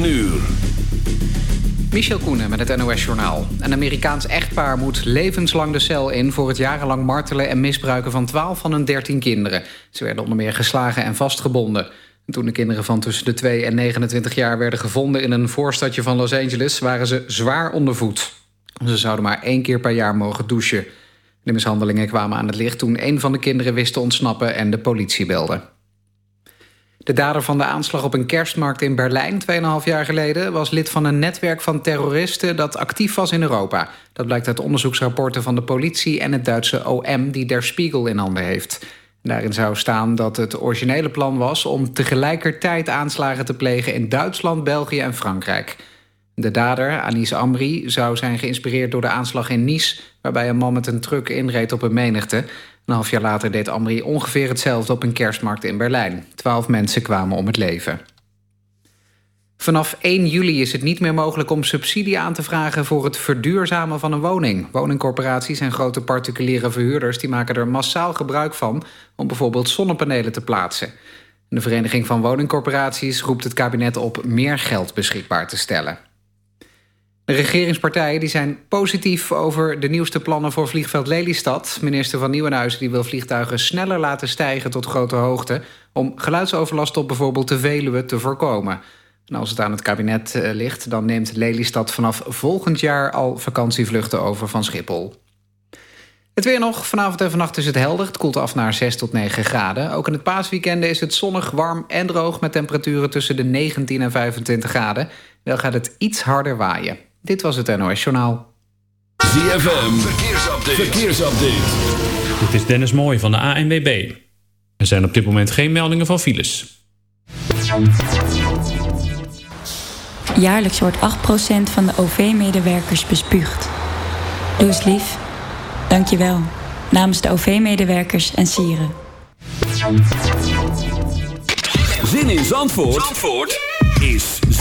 9 uur. Michel Koenen met het NOS-journaal. Een Amerikaans echtpaar moet levenslang de cel in... voor het jarenlang martelen en misbruiken van 12 van hun 13 kinderen. Ze werden onder meer geslagen en vastgebonden. toen de kinderen van tussen de 2 en 29 jaar werden gevonden... in een voorstadje van Los Angeles, waren ze zwaar ondervoed. Ze zouden maar één keer per jaar mogen douchen. De mishandelingen kwamen aan het licht toen een van de kinderen wist te ontsnappen... en de politie belde. De dader van de aanslag op een kerstmarkt in Berlijn 2,5 jaar geleden... was lid van een netwerk van terroristen dat actief was in Europa. Dat blijkt uit onderzoeksrapporten van de politie en het Duitse OM... die Der Spiegel in handen heeft. Daarin zou staan dat het originele plan was... om tegelijkertijd aanslagen te plegen in Duitsland, België en Frankrijk. De dader, Anis Amri, zou zijn geïnspireerd door de aanslag in Nice... waarbij een man met een truck inreed op een menigte... Een half jaar later deed Amri ongeveer hetzelfde op een kerstmarkt in Berlijn. Twaalf mensen kwamen om het leven. Vanaf 1 juli is het niet meer mogelijk om subsidie aan te vragen... voor het verduurzamen van een woning. Woningcorporaties en grote particuliere verhuurders... die maken er massaal gebruik van om bijvoorbeeld zonnepanelen te plaatsen. De Vereniging van Woningcorporaties roept het kabinet op... meer geld beschikbaar te stellen. Regeringspartijen die zijn positief over de nieuwste plannen voor vliegveld Lelystad. Minister van Nieuwenhuizen die wil vliegtuigen sneller laten stijgen tot grote hoogte... om geluidsoverlast op bijvoorbeeld de Veluwe te voorkomen. En als het aan het kabinet eh, ligt, dan neemt Lelystad vanaf volgend jaar al vakantievluchten over van Schiphol. Het weer nog. Vanavond en vannacht is het helder. Het koelt af naar 6 tot 9 graden. Ook in het paasweekende is het zonnig, warm en droog... met temperaturen tussen de 19 en 25 graden. Wel gaat het iets harder waaien. Dit was het NOS Journaal. ZFM, verkeersupdate. verkeersupdate. Dit is Dennis Mooij van de ANWB. Er zijn op dit moment geen meldingen van files. Jaarlijks wordt 8% van de OV-medewerkers bespuugd. Doe eens lief. Dank je wel. Namens de OV-medewerkers en sieren. Zin in Zandvoort, Zandvoort? is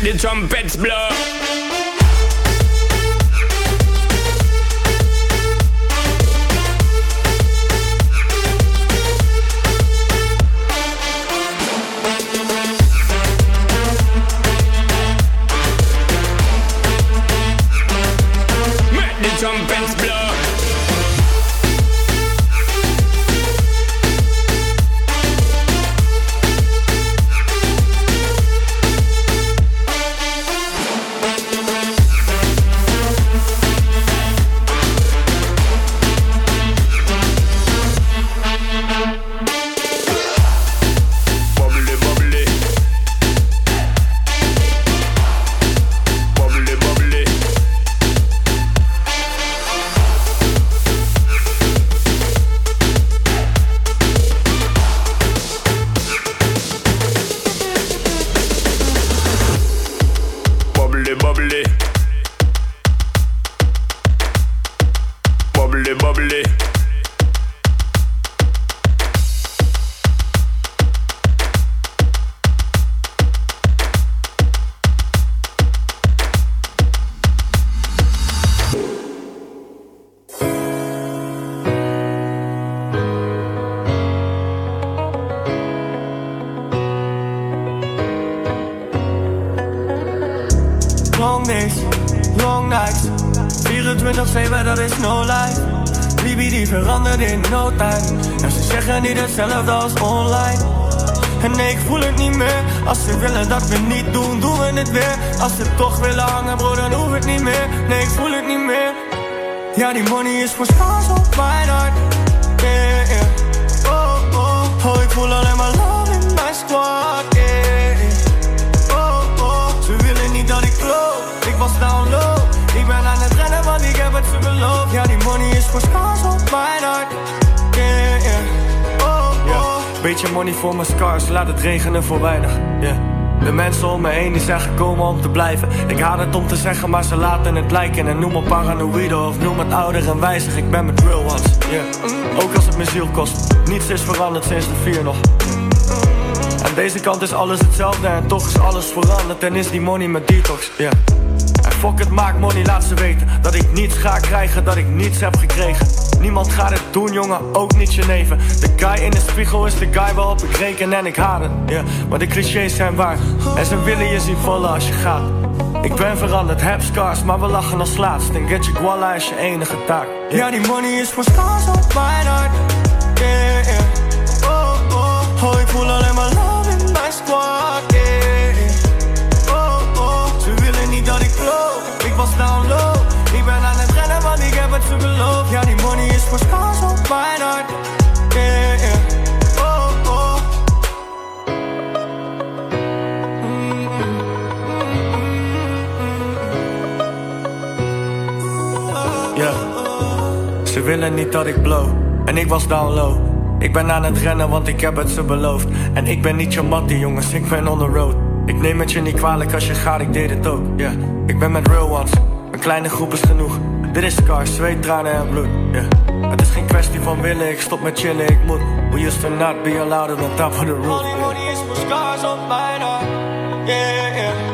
Hetzelfde willen dat we niet doen, doen we het weer. Als ze toch willen hangen, bro, dan hoef het niet meer. Nee, ik voel het niet meer. Ja, die money is voor schaars op mijn hart. Yeah, yeah. Oh, oh, oh, ik voel alleen maar love in mijn squad. Yeah, yeah. Oh, oh, ze willen niet dat ik geloof Ik was down low. Ik ben aan het rennen, want ik heb het ze beloofd. Ja, die money is voor schaars op mijn hart. Yeah, yeah. Beetje money voor mijn scars, laat het regenen voor weinig. Yeah. De mensen om me heen die zijn gekomen om te blijven. Ik haat het om te zeggen, maar ze laten het lijken. En noem me paranoïde of noem het ouder en wijzig. Ik ben met real ones, yeah. Ook als het mijn ziel kost. Niets is veranderd sinds de vier nog. Aan deze kant is alles hetzelfde en toch is alles veranderd. En is die money met detox, yeah. Fuck het, maak money, laat ze weten Dat ik niets ga krijgen, dat ik niets heb gekregen Niemand gaat het doen, jongen, ook niet je neven De guy in de spiegel is de guy waarop ik reken en ik haat het yeah. Maar de clichés zijn waar. En ze willen je zien vallen als je gaat. Ik ben veranderd, heb scars, maar we lachen als laatst. En get je guala is je enige taak Ja, die money is voor scars op mijn hart Yeah, yeah. Oh, oh, oh, ik voel alleen maar love in mijn squad voor scars op mijn Yeah, yeah Ze willen niet dat ik blow. En ik was down low. Ik ben aan het rennen, want ik heb het ze beloofd. En ik ben niet je mattie, jongens, ik ben on the road. Ik neem het je niet kwalijk als je gaat, ik deed het ook. Yeah. Ik ben met real ones, een kleine groep is genoeg. Dit is scars, zweet, tranen en bloed. Yeah. Het is geen kwestie van willen, ik stop met chillen, ik moet. We used to not be allowed on the top of the roof. Money, money is for scars on my. Yeah, yeah.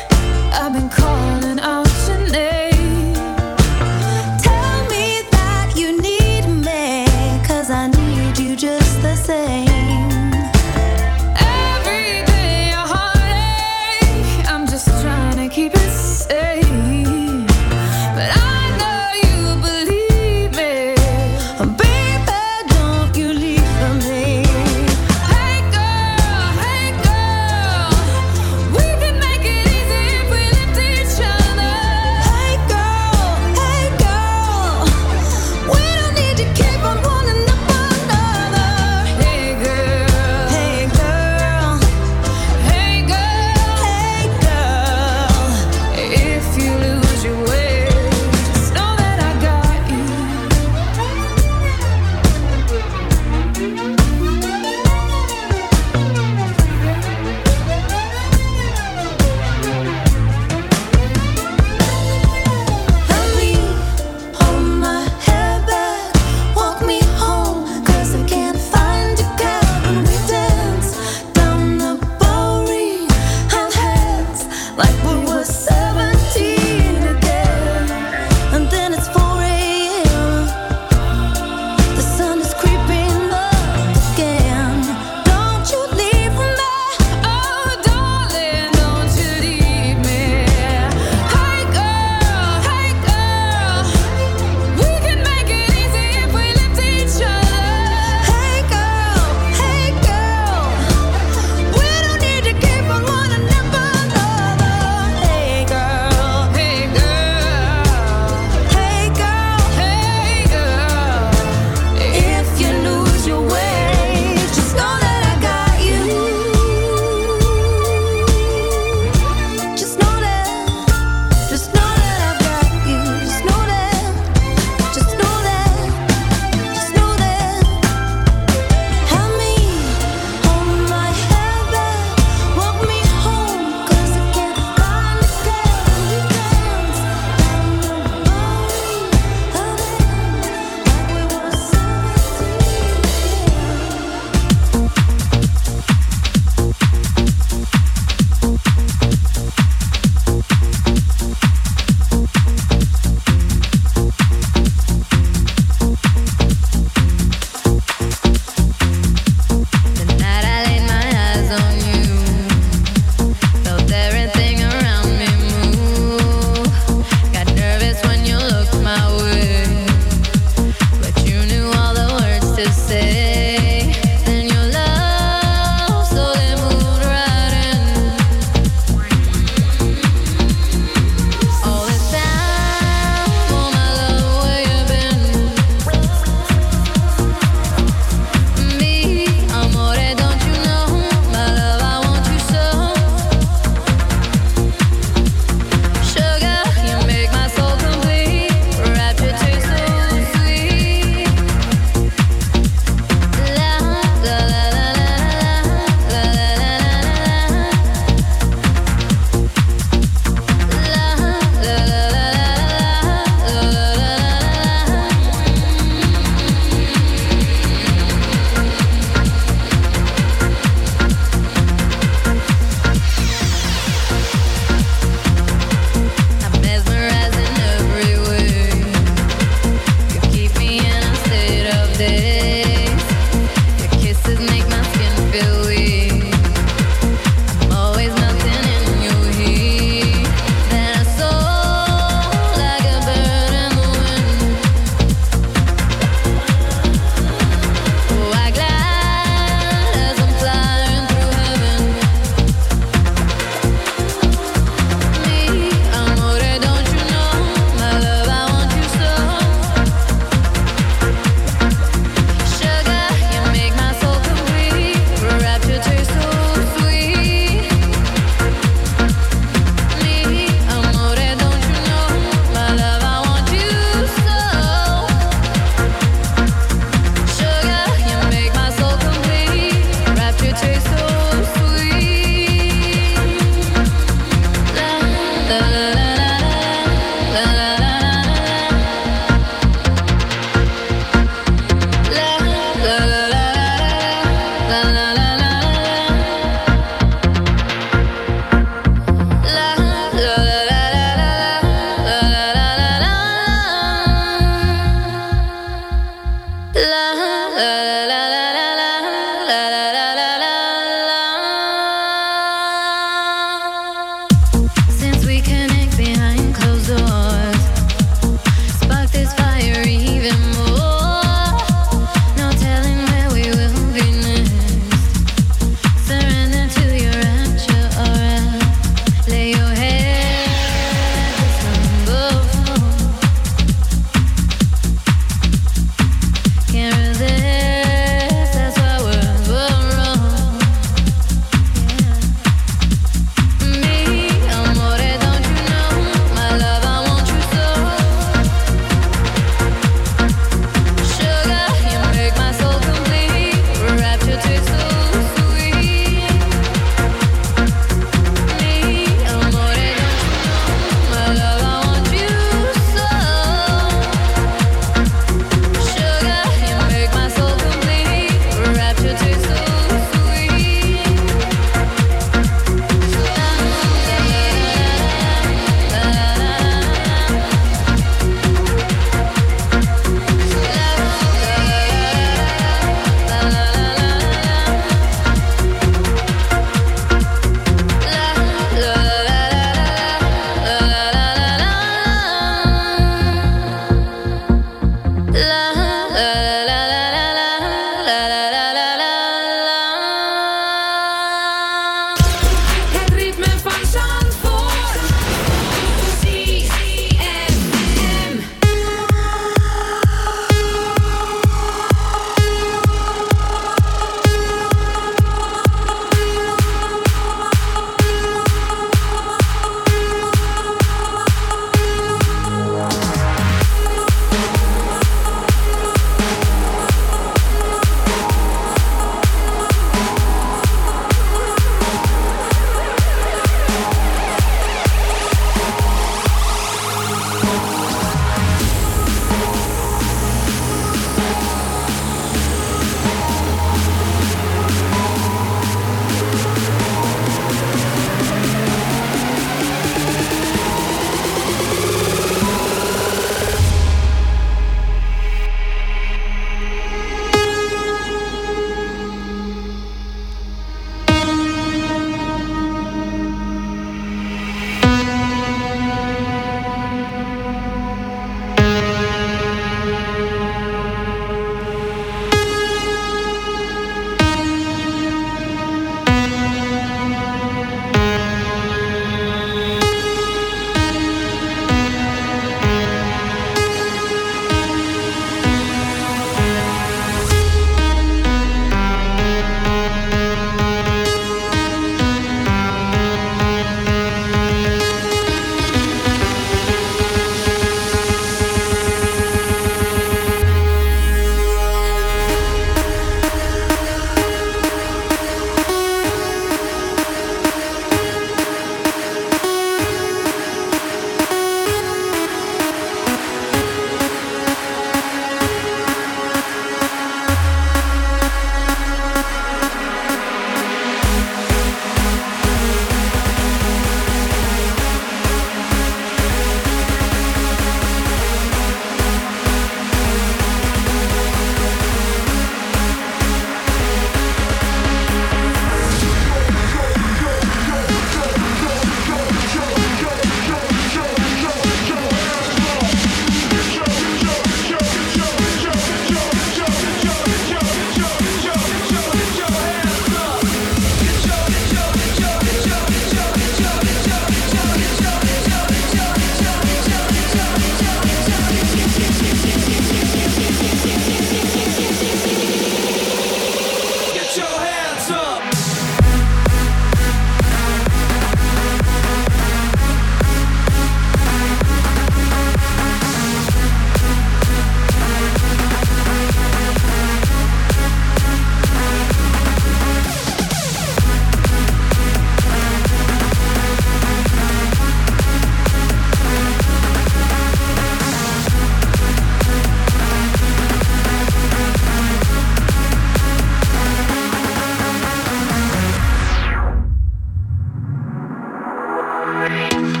Bye.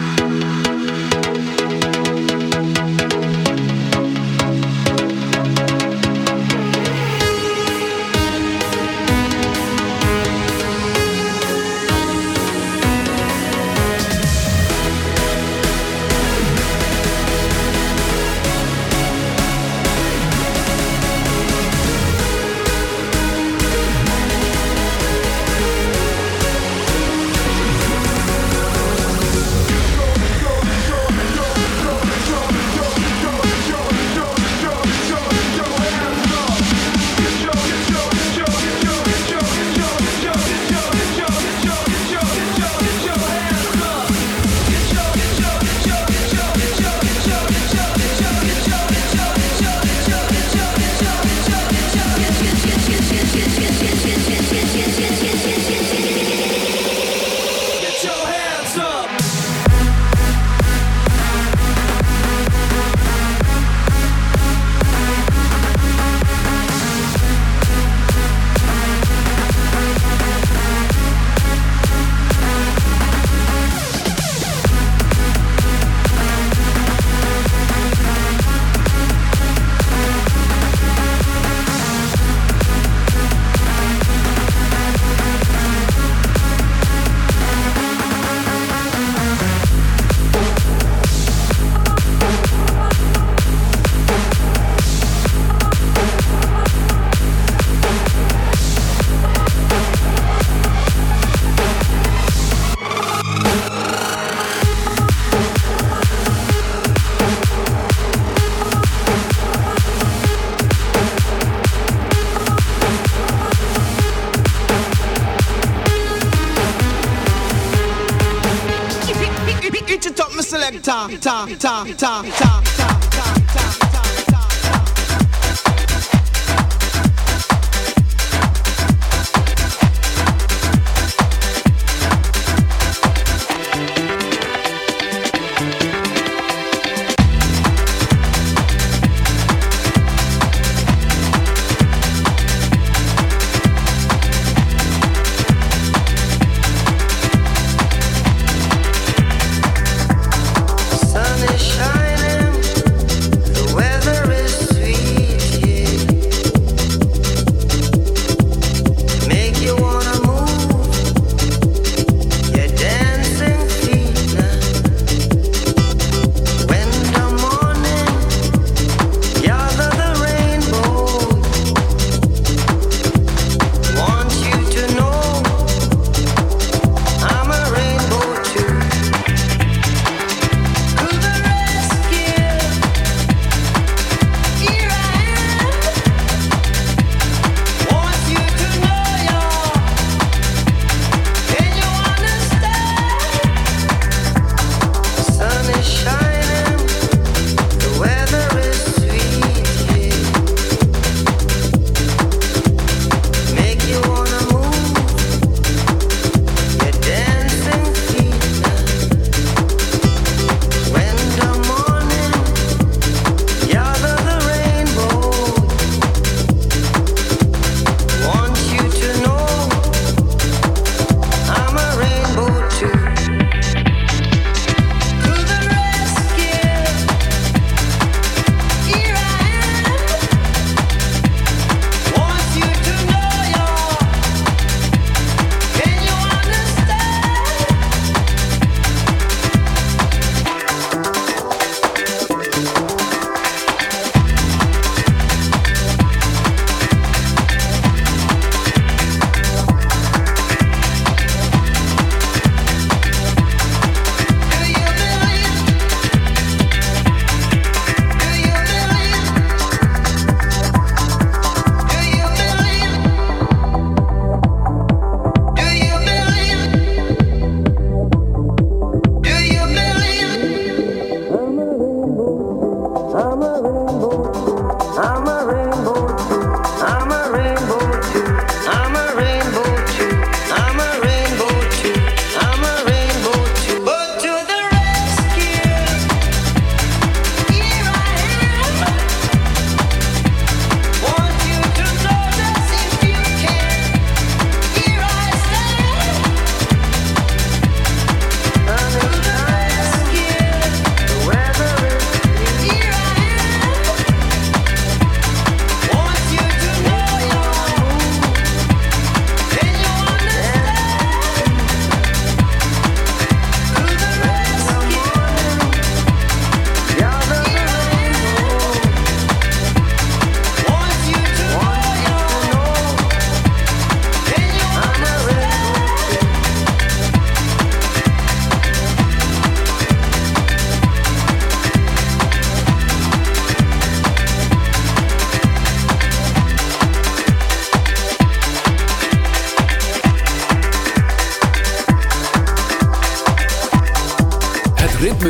ta ta ta ta ta ta.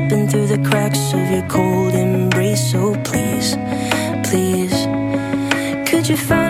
slipping through the cracks of your cold embrace. So please, please, could you find?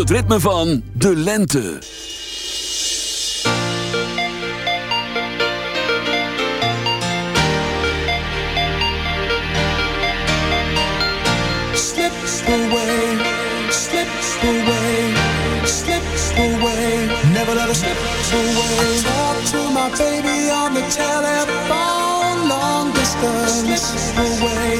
het ritme van de lente. Slips away, slips away, slips away. Never let her slip away. I to my baby on the telephone, long distance. Away.